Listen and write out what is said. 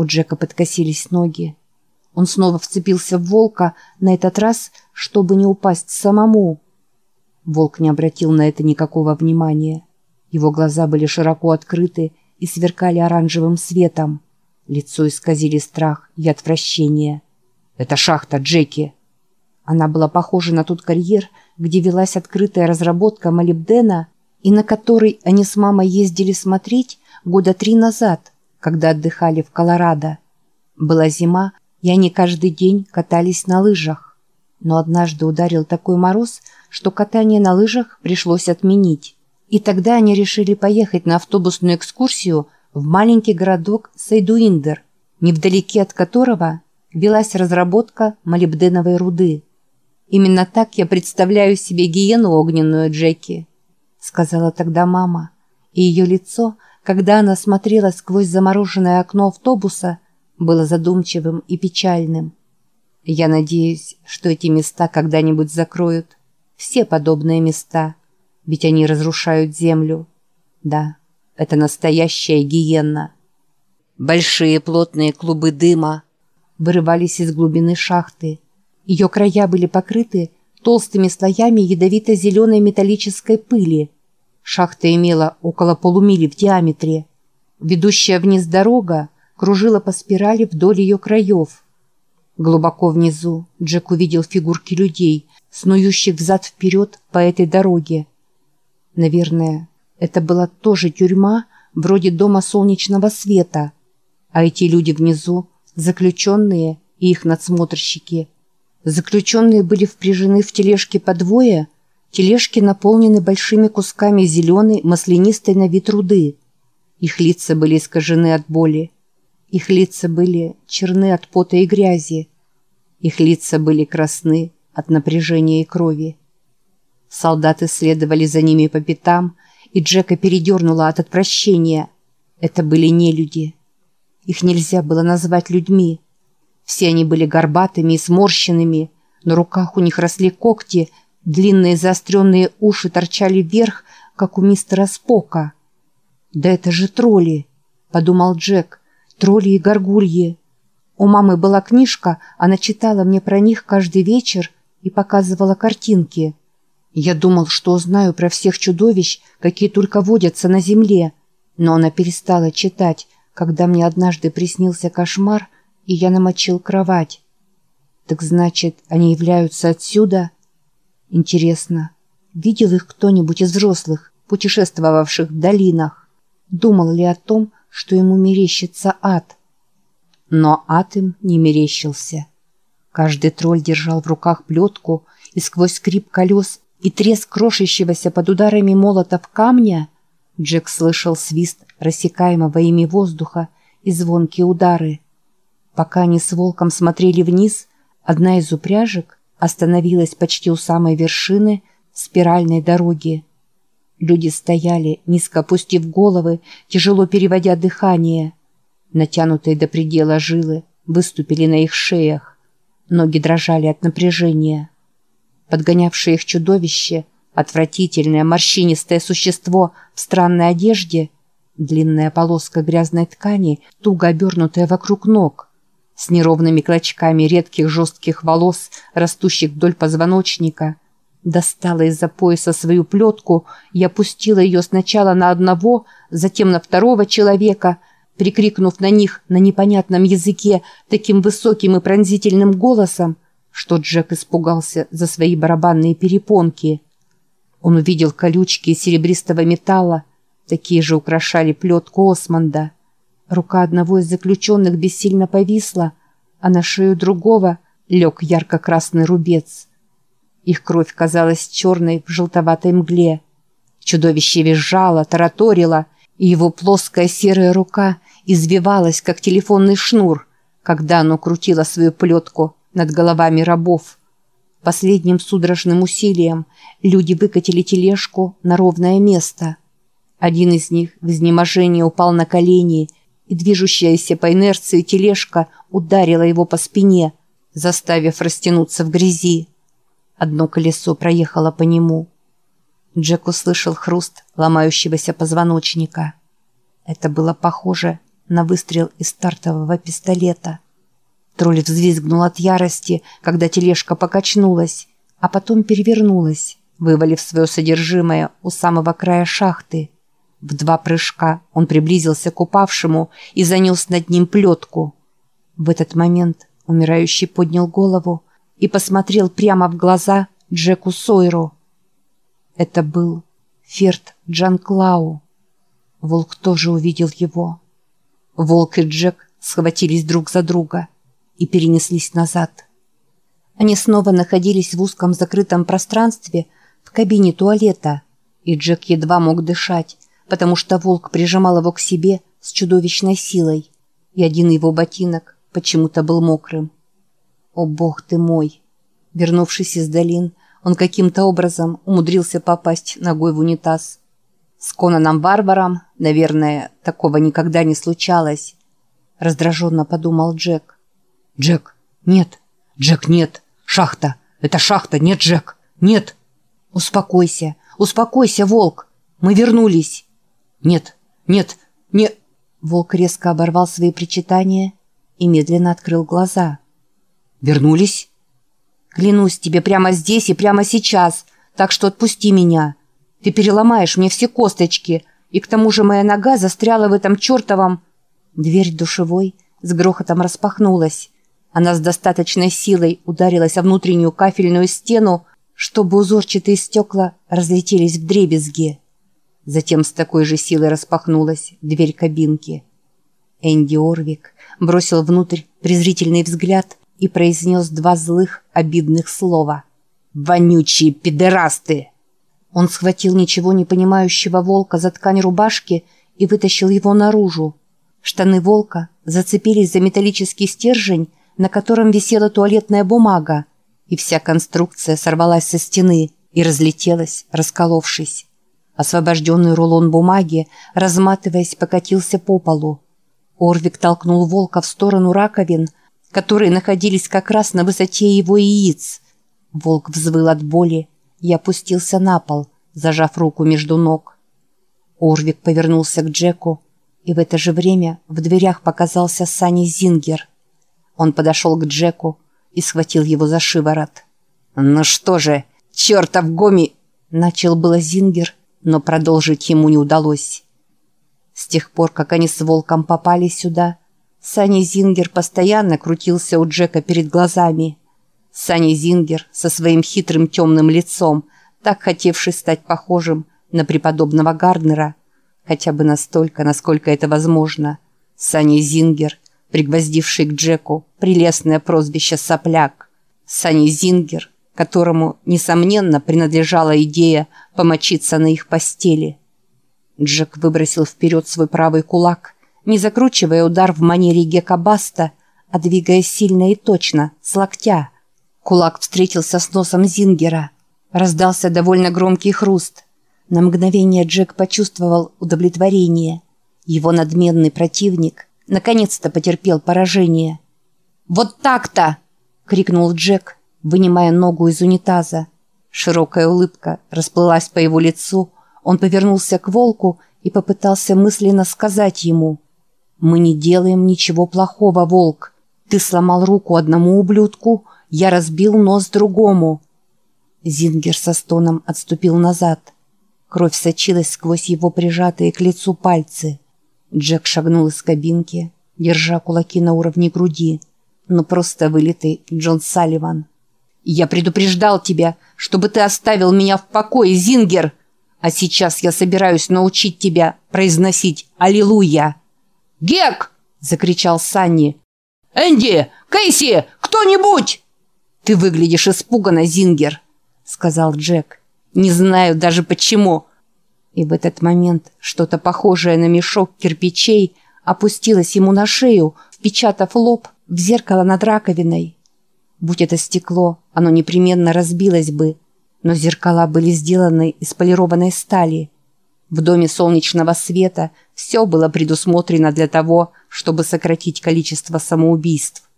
У Джека подкосились ноги. Он снова вцепился в волка, на этот раз, чтобы не упасть самому. Волк не обратил на это никакого внимания. Его глаза были широко открыты и сверкали оранжевым светом. Лицо исказили страх и отвращение. «Это шахта, Джеки!» Она была похожа на тот карьер, где велась открытая разработка молибдена и на который они с мамой ездили смотреть года три назад, когда отдыхали в Колорадо. Была зима, и они каждый день катались на лыжах. Но однажды ударил такой мороз, что катание на лыжах пришлось отменить. И тогда они решили поехать на автобусную экскурсию в маленький городок Сайдуиндер, невдалеке от которого велась разработка молибденовой руды. «Именно так я представляю себе гиену огненную, Джеки», сказала тогда мама, и ее лицо, когда она смотрела сквозь замороженное окно автобуса, было задумчивым и печальным. Я надеюсь, что эти места когда-нибудь закроют. Все подобные места. Ведь они разрушают землю. Да, это настоящая гиенна. Большие плотные клубы дыма вырывались из глубины шахты. Ее края были покрыты толстыми слоями ядовито-зеленой металлической пыли. Шахта имела около полумили в диаметре. Ведущая вниз дорога кружила по спирали вдоль ее краев. Глубоко внизу Джек увидел фигурки людей, снующих взад-вперед по этой дороге. Наверное, это была тоже тюрьма, вроде дома солнечного света, а эти люди внизу – заключенные и их надсмотрщики. Заключенные были впряжены в тележки по двое, тележки наполнены большими кусками зеленой маслянистой на вид руды. Их лица были искажены от боли. Их лица были черны от пота и грязи. Их лица были красны от напряжения и крови. Солдаты следовали за ними по пятам, и Джека передернула от отвращения. Это были не люди. Их нельзя было назвать людьми. Все они были горбатыми и сморщенными, на руках у них росли когти, длинные заостренные уши торчали вверх, как у мистера Спока. «Да это же тролли!» — подумал Джек тролли и горгульи. У мамы была книжка, она читала мне про них каждый вечер и показывала картинки. Я думал, что знаю про всех чудовищ, какие только водятся на земле, но она перестала читать, когда мне однажды приснился кошмар, и я намочил кровать. Так значит, они являются отсюда? Интересно, видел их кто-нибудь из взрослых, путешествовавших в долинах? Думал ли о том, что ему мерещится ад. Но ад им не мерещился. Каждый тролль держал в руках плетку, и сквозь скрип колес и треск крошащегося под ударами молотов камня Джек слышал свист рассекаемого ими воздуха и звонкие удары. Пока они с волком смотрели вниз, одна из упряжек остановилась почти у самой вершины спиральной дороги. Люди стояли, низко опустив головы, тяжело переводя дыхание. Натянутые до предела жилы выступили на их шеях. Ноги дрожали от напряжения. Подгонявшее их чудовище, отвратительное морщинистое существо в странной одежде, длинная полоска грязной ткани, туго обернутая вокруг ног, с неровными клочками редких жестких волос, растущих вдоль позвоночника – Достала из-за пояса свою плетку и опустила ее сначала на одного, затем на второго человека, прикрикнув на них на непонятном языке таким высоким и пронзительным голосом, что Джек испугался за свои барабанные перепонки. Он увидел колючки серебристого металла, такие же украшали плетку Османда. Рука одного из заключенных бессильно повисла, а на шею другого лег ярко-красный рубец. Их кровь казалась черной в желтоватой мгле. Чудовище визжало, тараторило, и его плоская серая рука извивалась, как телефонный шнур, когда оно крутило свою плетку над головами рабов. Последним судорожным усилием люди выкатили тележку на ровное место. Один из них в изнеможении упал на колени, и движущаяся по инерции тележка ударила его по спине, заставив растянуться в грязи. Одно колесо проехало по нему. Джек услышал хруст ломающегося позвоночника. Это было похоже на выстрел из стартового пистолета. Тролль взвизгнул от ярости, когда тележка покачнулась, а потом перевернулась, вывалив свое содержимое у самого края шахты. В два прыжка он приблизился к упавшему и занес над ним плетку. В этот момент умирающий поднял голову и посмотрел прямо в глаза Джеку Сойру. Это был Ферд Джан Клау. Волк тоже увидел его. Волк и Джек схватились друг за друга и перенеслись назад. Они снова находились в узком закрытом пространстве в кабине туалета, и Джек едва мог дышать, потому что волк прижимал его к себе с чудовищной силой, и один его ботинок почему-то был мокрым. О бог ты мой! Вернувшись из долин, он каким-то образом умудрился попасть ногой в унитаз. С Конаном Барбаром, наверное, такого никогда не случалось. Раздраженно подумал Джек. «Джек, нет! Джек, нет! Шахта! Это шахта! Нет, Джек! Нет!» «Успокойся! Успокойся, волк! Мы вернулись!» «Нет! Нет! Нет!» Волк резко оборвал свои причитания и медленно открыл глаза. «Вернулись?» «Клянусь тебе прямо здесь и прямо сейчас, так что отпусти меня!» Ты переломаешь мне все косточки, и к тому же моя нога застряла в этом чертовом...» Дверь душевой с грохотом распахнулась. Она с достаточной силой ударилась о внутреннюю кафельную стену, чтобы узорчатые стекла разлетелись в дребезги. Затем с такой же силой распахнулась дверь кабинки. Энди Орвик бросил внутрь презрительный взгляд и произнес два злых, обидных слова. «Вонючие пидорасты!» Он схватил ничего не понимающего волка за ткань рубашки и вытащил его наружу. Штаны волка зацепились за металлический стержень, на котором висела туалетная бумага, и вся конструкция сорвалась со стены и разлетелась, расколовшись. Освобожденный рулон бумаги, разматываясь, покатился по полу. Орвик толкнул волка в сторону раковин, которые находились как раз на высоте его яиц. Волк взвыл от боли, я опустился на пол, зажав руку между ног. Орвик повернулся к Джеку, и в это же время в дверях показался Сани Зингер. Он подошел к Джеку и схватил его за шиворот. «Ну что же, чертов Гоми!» Начал было Зингер, но продолжить ему не удалось. С тех пор, как они с Волком попали сюда, Сани Зингер постоянно крутился у Джека перед глазами. Саня Зингер со своим хитрым темным лицом, так хотевший стать похожим на преподобного Гарднера, хотя бы настолько, насколько это возможно. Саня Зингер, пригвоздивший к Джеку прелестное прозвище «Сопляк». Саня Зингер, которому, несомненно, принадлежала идея помочиться на их постели. Джек выбросил вперед свой правый кулак, не закручивая удар в манере Гека Баста, а двигая сильно и точно, с локтя – Кулак встретился с носом Зингера. Раздался довольно громкий хруст. На мгновение Джек почувствовал удовлетворение. Его надменный противник наконец-то потерпел поражение. «Вот так-то!» — крикнул Джек, вынимая ногу из унитаза. Широкая улыбка расплылась по его лицу. Он повернулся к волку и попытался мысленно сказать ему. «Мы не делаем ничего плохого, волк. Ты сломал руку одному ублюдку, я разбил нос другому. Зингер со стоном отступил назад. Кровь сочилась сквозь его прижатые к лицу пальцы. Джек шагнул из кабинки, держа кулаки на уровне груди. Но просто вылитый Джон Салливан. «Я предупреждал тебя, чтобы ты оставил меня в покое, Зингер! А сейчас я собираюсь научить тебя произносить «Аллилуйя!» «Гек!» — закричал Санни. «Энди! Кейси! Кто-нибудь!» «Ты выглядишь испуганно, Зингер», — сказал Джек. «Не знаю даже почему». И в этот момент что-то похожее на мешок кирпичей опустилось ему на шею, впечатав лоб в зеркало над раковиной. Будь это стекло, оно непременно разбилось бы, но зеркала были сделаны из полированной стали. В доме солнечного света все было предусмотрено для того, чтобы сократить количество самоубийств.